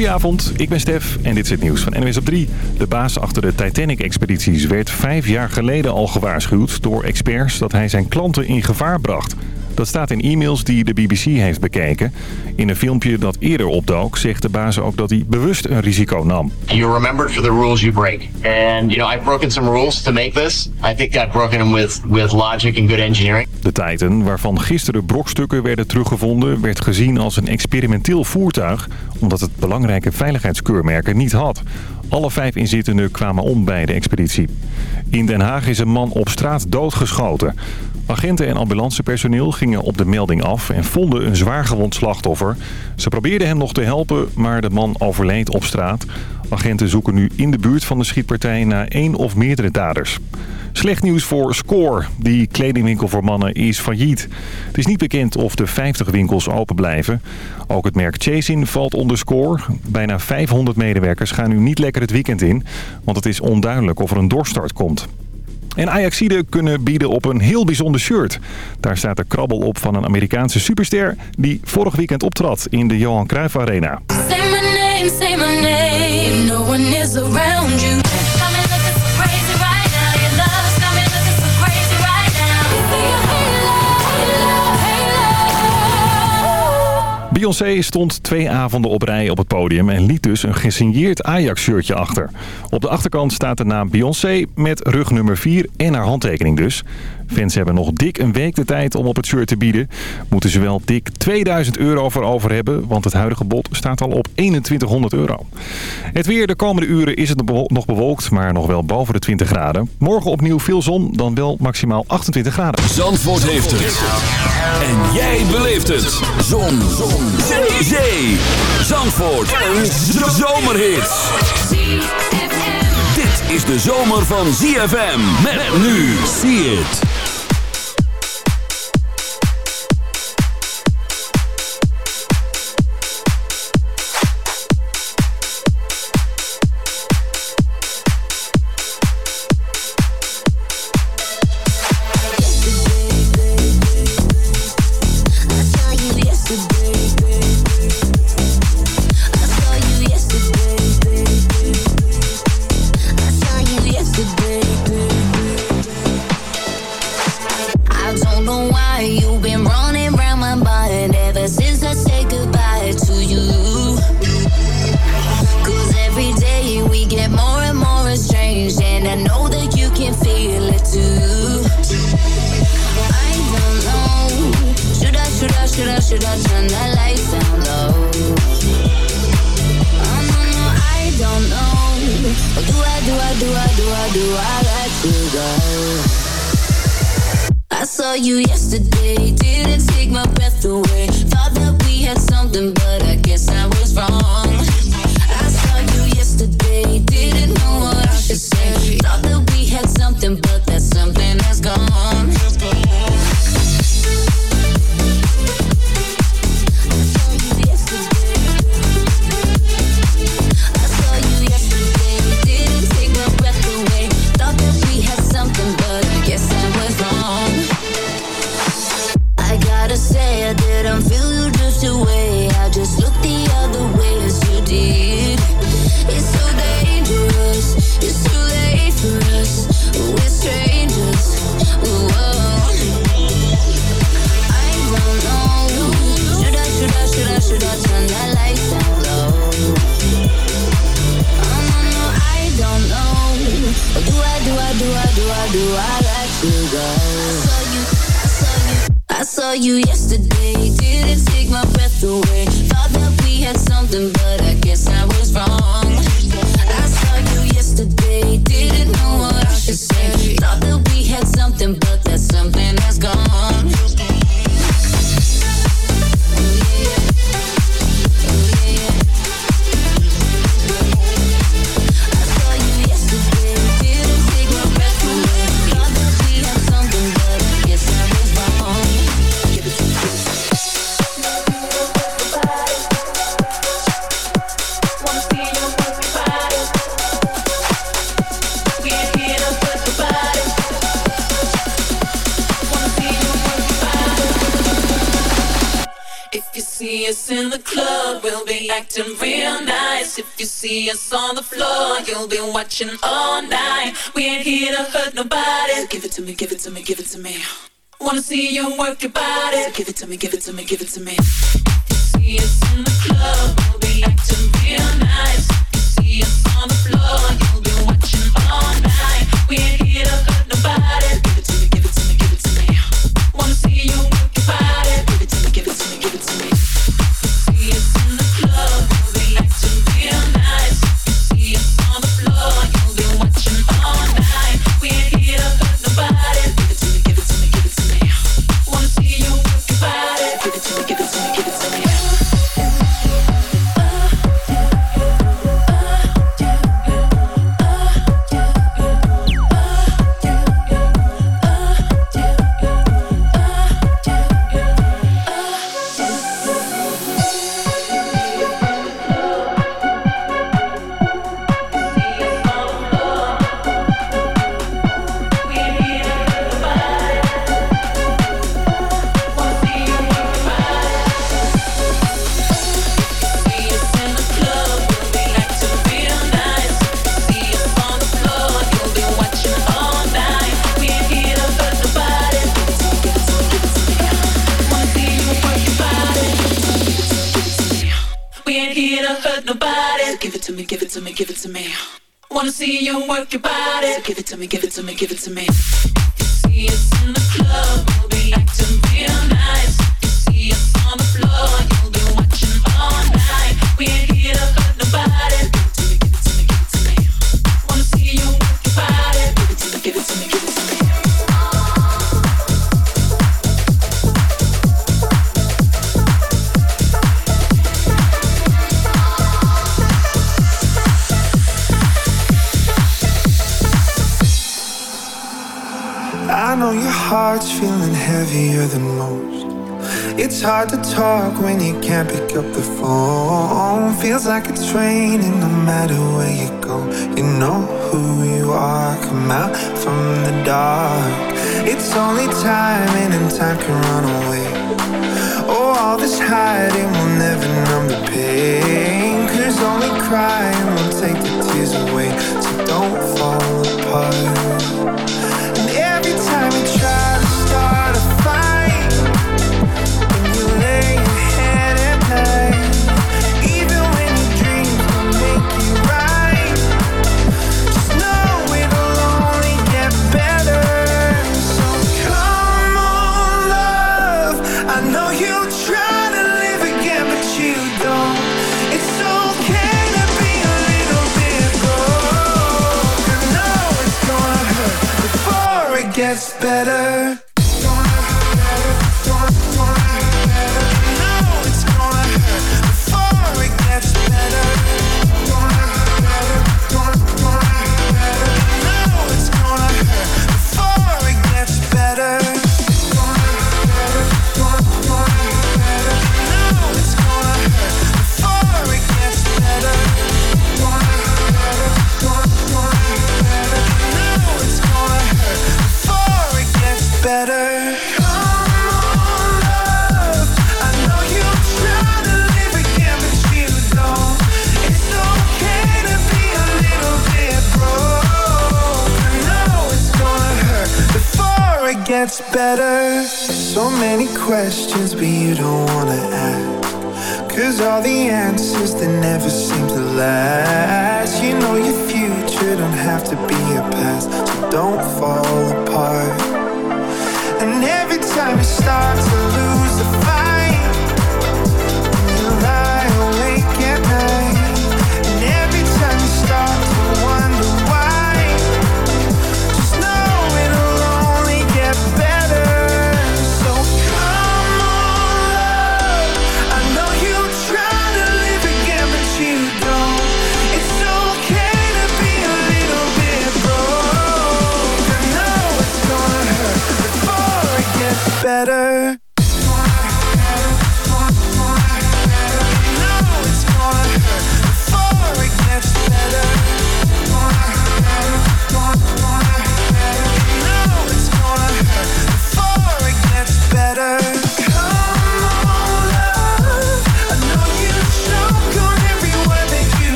Goedenavond, ik ben Stef en dit is het nieuws van NWS op 3. De baas achter de Titanic-expedities werd vijf jaar geleden al gewaarschuwd door experts dat hij zijn klanten in gevaar bracht. Dat staat in e-mails die de BBC heeft bekeken. In een filmpje dat eerder opdook zegt de baas ook dat hij bewust een risico nam. You're remembered for the rules you break. And, you know, I've broken some rules to make this. I think I've broken them with, with logic and good engineering. De Titan, waarvan gisteren brokstukken werden teruggevonden... werd gezien als een experimenteel voertuig... omdat het belangrijke veiligheidskeurmerken niet had. Alle vijf inzittenden kwamen om bij de expeditie. In Den Haag is een man op straat doodgeschoten. Agenten en ambulancepersoneel gingen op de melding af en vonden een zwaargewond slachtoffer. Ze probeerden hem nog te helpen, maar de man overleed op straat. Agenten zoeken nu in de buurt van de schietpartij naar één of meerdere daders. Slecht nieuws voor Score. Die kledingwinkel voor mannen is failliet. Het is niet bekend of de 50 winkels open blijven. Ook het merk Chasin valt onder Score. Bijna 500 medewerkers gaan nu niet lekker het weekend in. Want het is onduidelijk of er een doorstart komt. En Ajaxiden kunnen bieden op een heel bijzonder shirt. Daar staat de krabbel op van een Amerikaanse superster... die vorig weekend optrad in de Johan Cruijff Arena. Say my name, say my name. No one is around you. Beyoncé stond twee avonden op rij op het podium en liet dus een gesigneerd Ajax-shirtje achter. Op de achterkant staat de naam Beyoncé met rug nummer 4 en haar handtekening dus. Fans hebben nog dik een week de tijd om op het shirt te bieden. Moeten ze wel dik 2000 euro voor over hebben, want het huidige bod staat al op 2100 euro. Het weer de komende uren is het nog bewolkt, maar nog wel boven de 20 graden. Morgen opnieuw veel zon, dan wel maximaal 28 graden. Zandvoort heeft het. En jij beleeft het. Zon. Zon. Zee. Zee. Zandvoort. Een zomerhit. Dit is de zomer van ZFM. Met nu. See it. you'll be watching all night. We ain't here to hurt nobody. So give it to me, give it to me, give it to me. Wanna see you work your body. So give it to me, give it to me, give it to me. See it's in the give it to me. Wanna see you work your body. So give it to me, give it to me, give it to me. to talk when you can't pick up the phone. Feels like a train, and no matter where you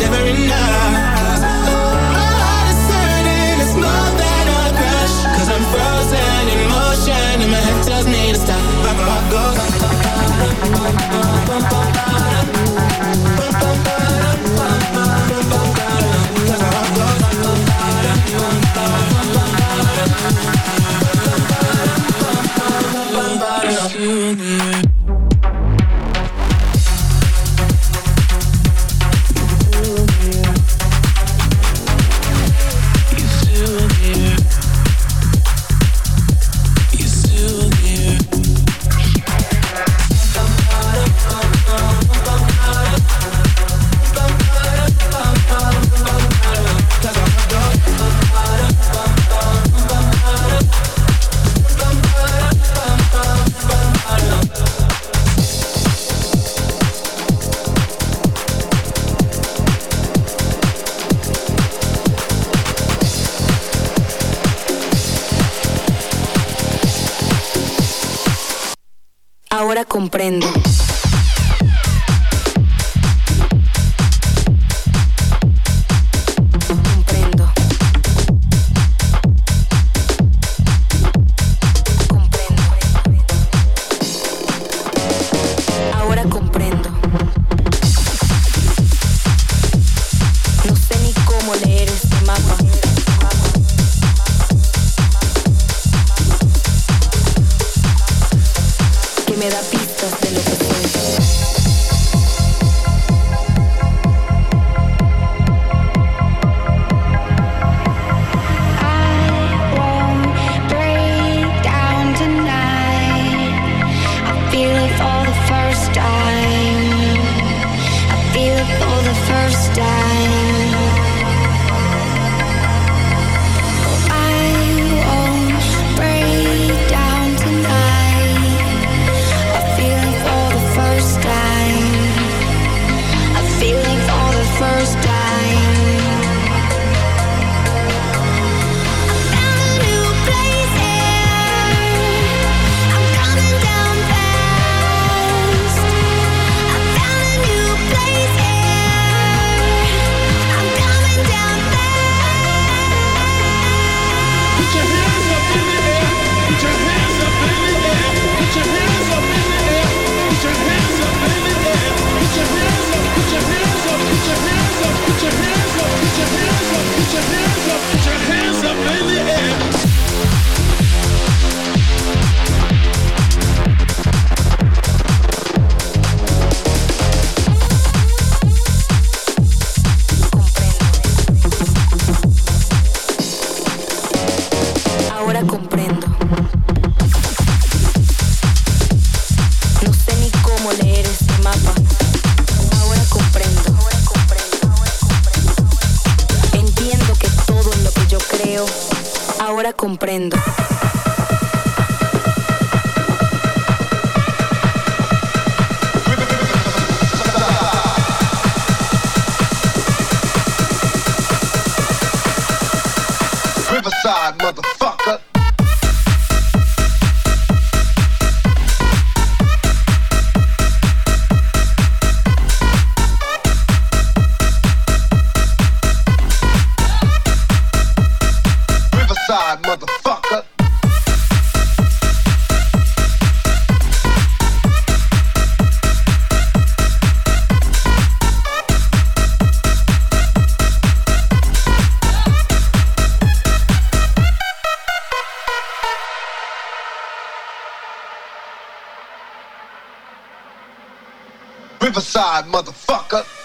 never enough. side, mother. side, motherfucker.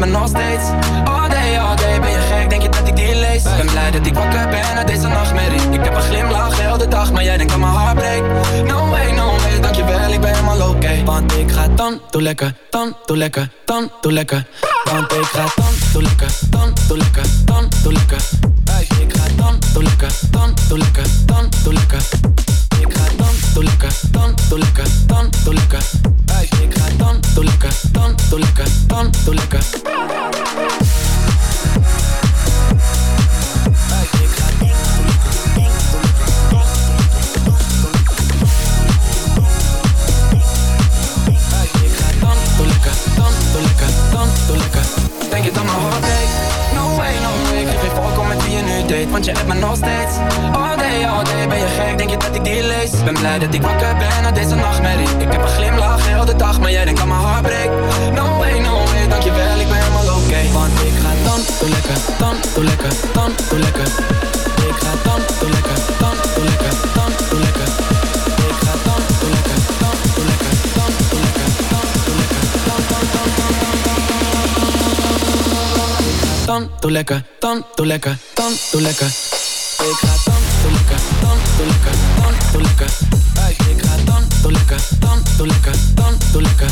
Me nog steeds. All day, all day, ben je gek, denk je dat ik die lees? Ben blij dat ik wakker ben uit deze nachtmerrie. Ik heb een glimlach heel de dag, maar jij denkt dat mijn hart breekt. No way, no way, dankjewel, ik ben helemaal oké. Want ik ga dan, doe lekker, dan, doe lekker, dan, doe lekker. Want ik ga dan, doe lekker, dan, doe lekker, dan, doe lekker. Ik ga dan, doe lekker, dan, doe lekker, dan, doe lekker ga dan, doe lekker, dan, doe lekker, dan. Hey, ik ga dan, lekker, dan, lekker, dan, dan, lekker, dan, ik ga dan, lekker, dan, dan, mijn hart breekt? Want je hebt me nog steeds. All day, all day, ben je gek, denk je dat ik die lees? Ben blij dat ik wakker ben uit deze nachtmerrie. Ik heb een glimlach heel de dag, maar jij denkt dat mijn hart breekt. No way, no way, dankjewel, ik ben helemaal oké. Want ik ga dan, doe lekker, dan, doe lekker, dan, doe lekker. Ik ga dan, doe lekker, doe lekker, dan lekker, dan lekker. Ik ga dan lekker, dan lekker, dan doe lekker. Ik ga dan doe lekker, dan doe lekker, dan doe lekker.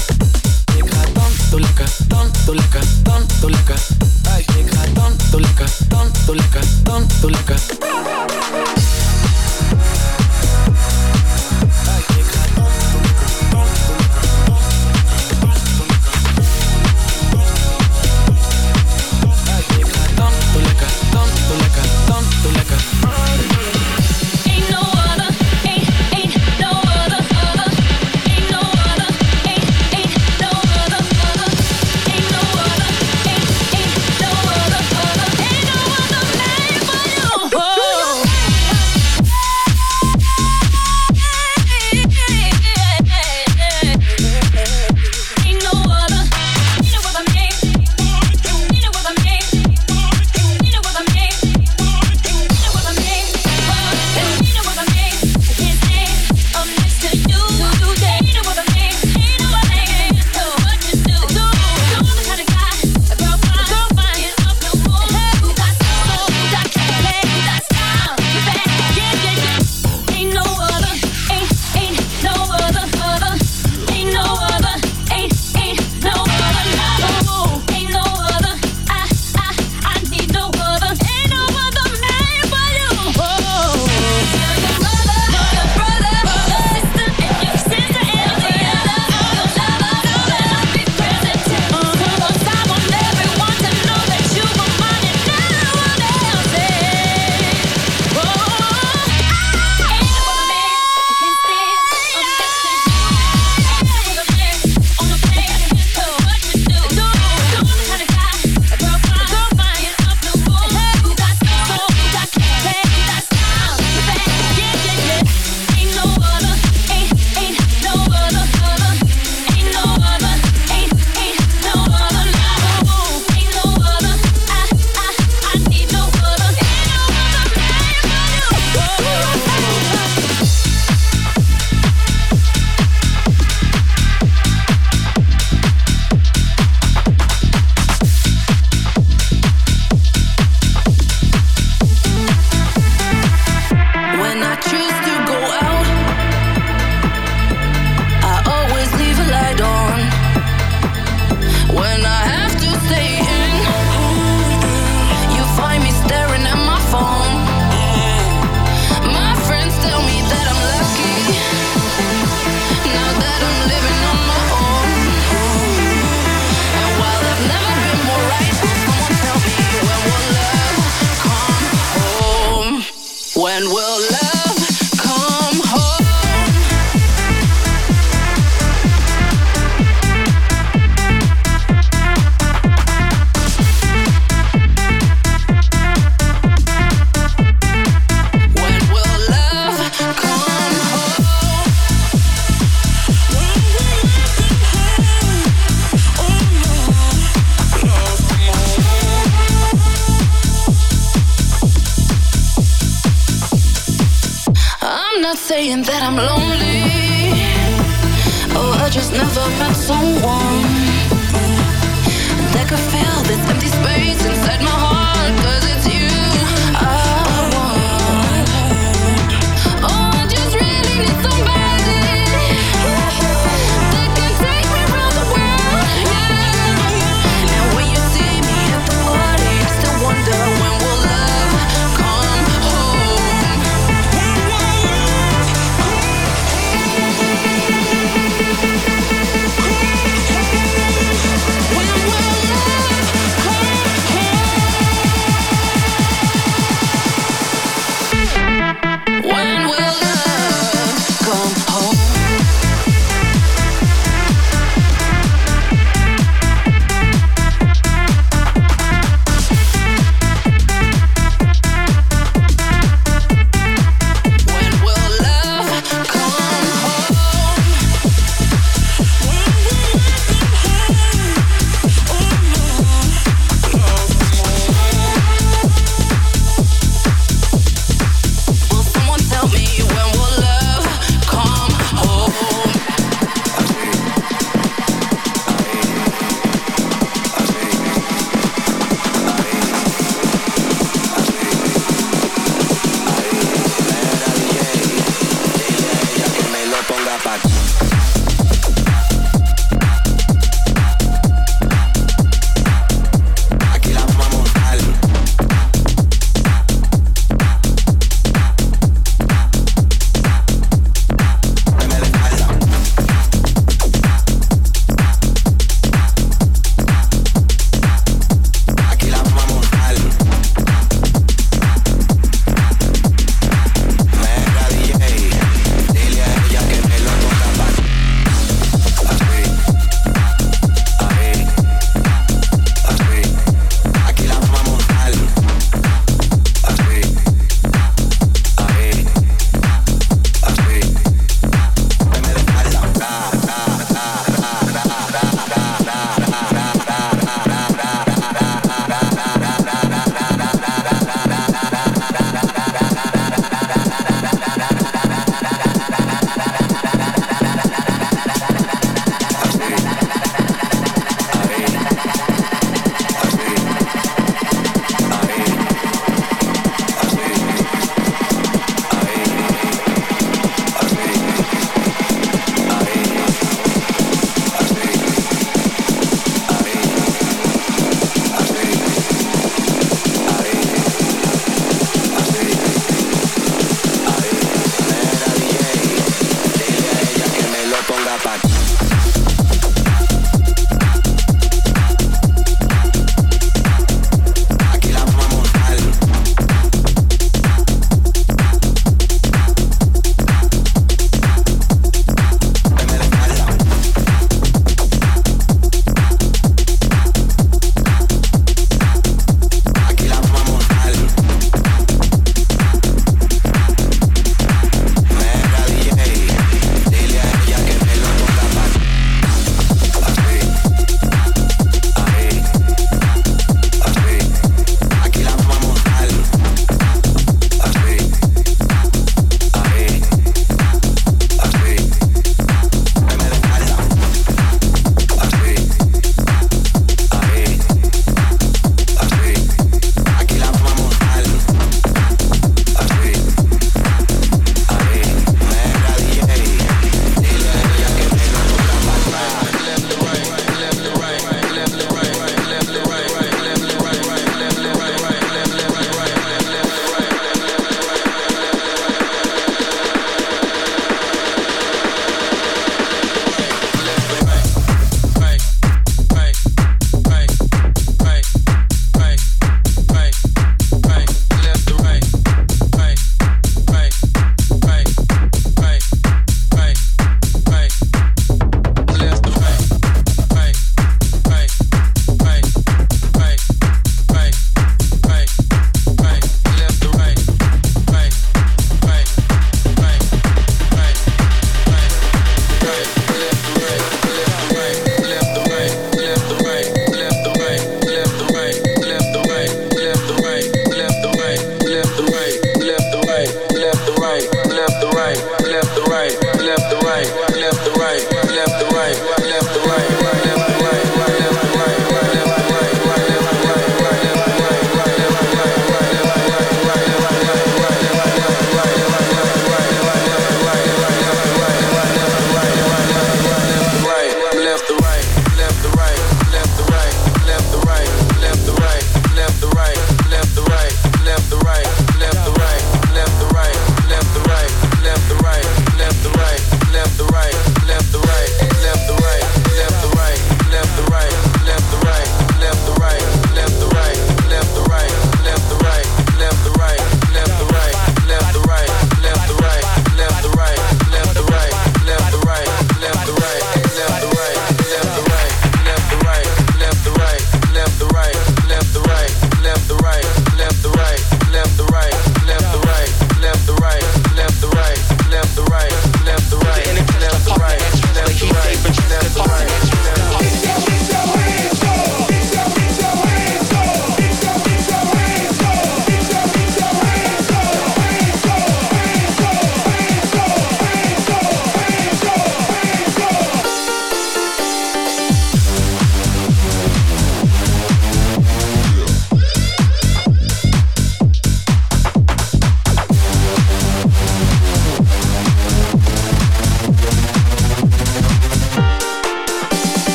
Ik ga dan doe lekker, dan doe lekker, dan doe lekker. Ik ga dan doe lekker, dan doe lekker, dan doe lekker.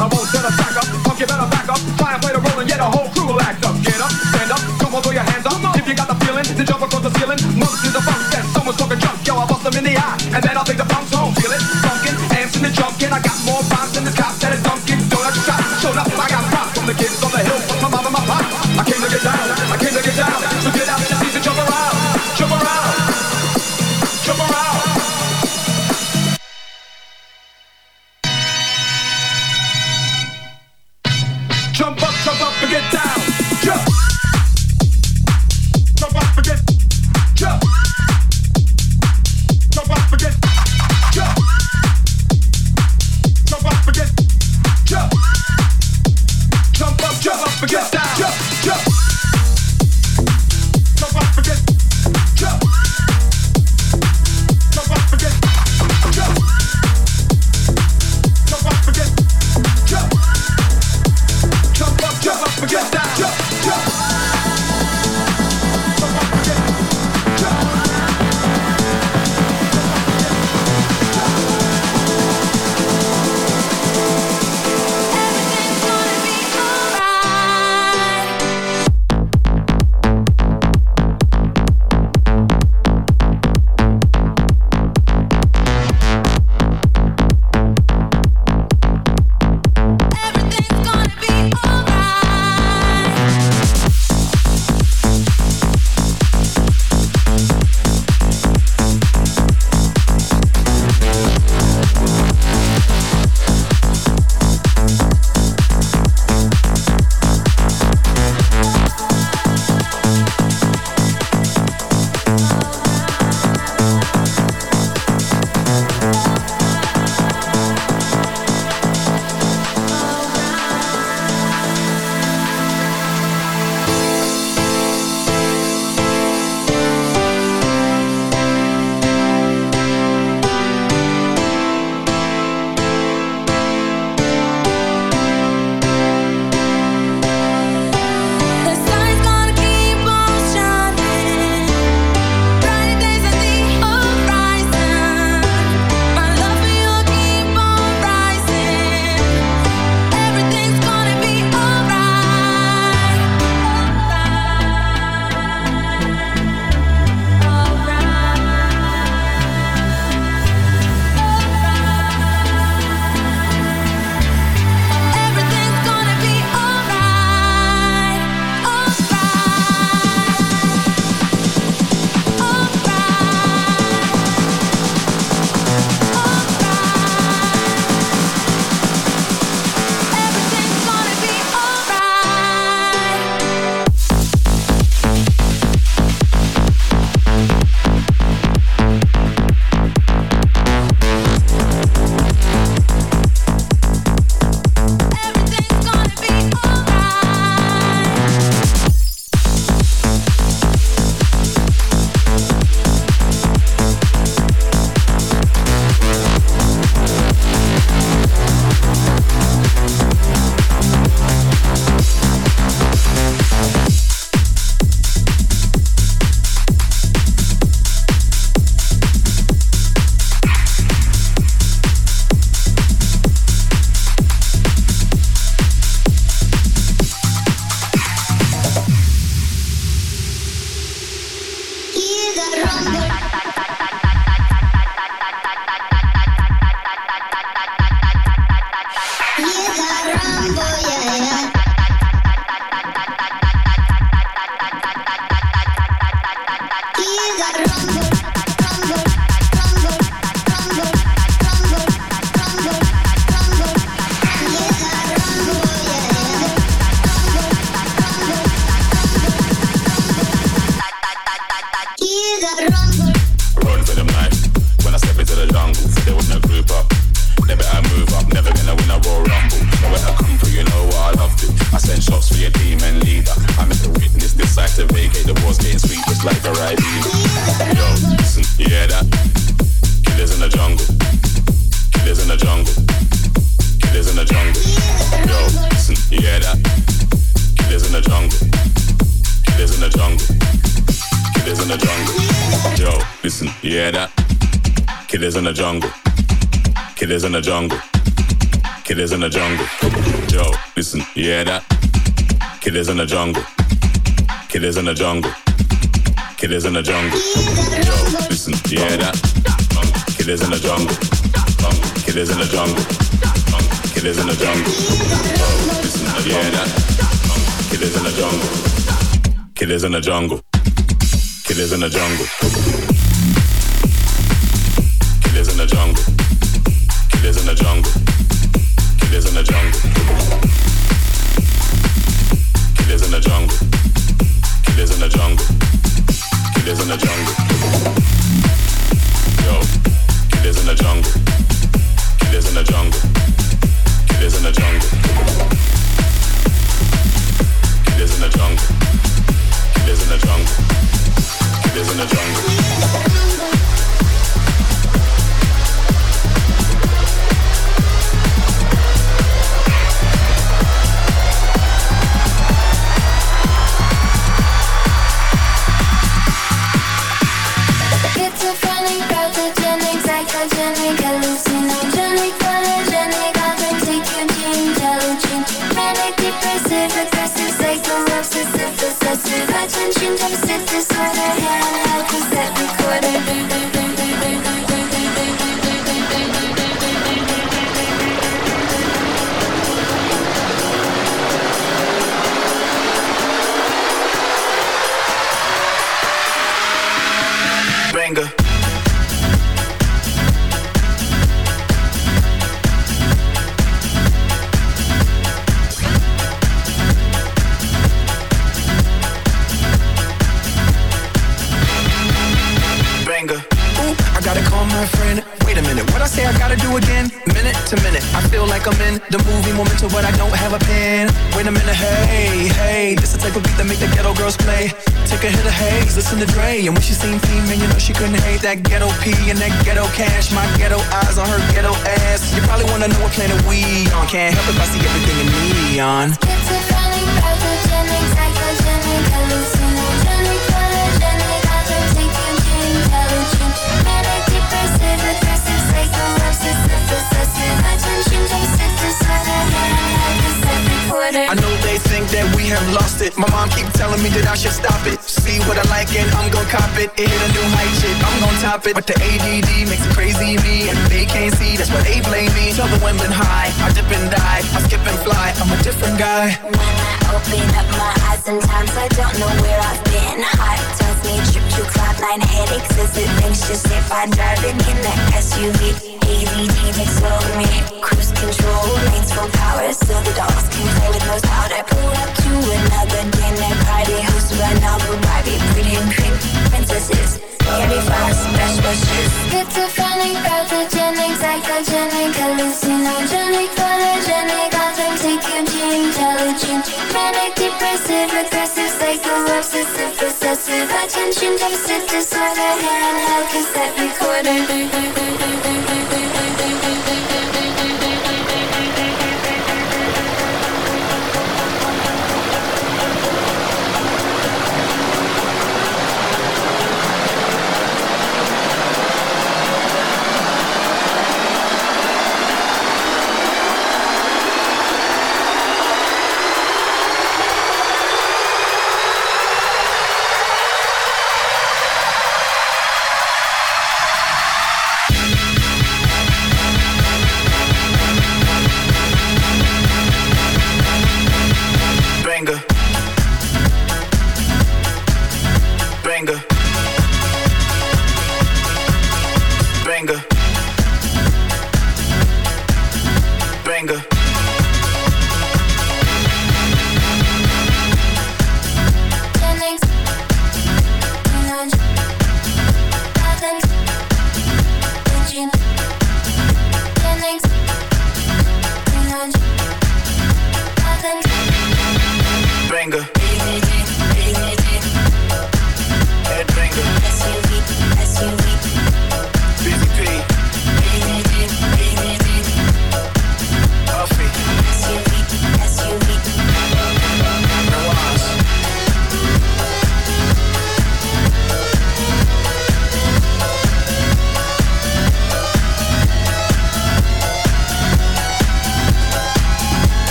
I won't set a back up. Punk, you better back up. Try and play the role and get a whole crew will act up. Get up, stand up, come on, throw your hands up. If you got the feeling to jump across the ceiling, months is a funk that talking junk. Yo, I bust them in the eye, and then I'll pick the jungle. have lost it. My mom keep telling me that I should stop it. See what I like and I'm gon' cop it. It hit a new height, shit, I'm gon' top it. But the ADD makes it crazy me, and they can't see, that's why they blame me. Tell the women high, I dip and die, I skip and fly, I'm a different guy. Open up my eyes sometimes. I don't know where I've been. Heart tells me trip to cloud headaches. Is it anxious if I'm driving in that SUV? ADD takes over me Cruise control, lanes full power So the dogs can play with no powder. Pull up to another dinner party. Who's by novel Barbie, pretty and creepy princesses? Give fast, best wishes Schizophrenic, pathogenic, psychogenic Hallucinogenic, photogenic, authentic, eugenic Intelligent, manic, depressive, regressive Psycho, obsessive, Attention deficit disorder handheld cassette recorder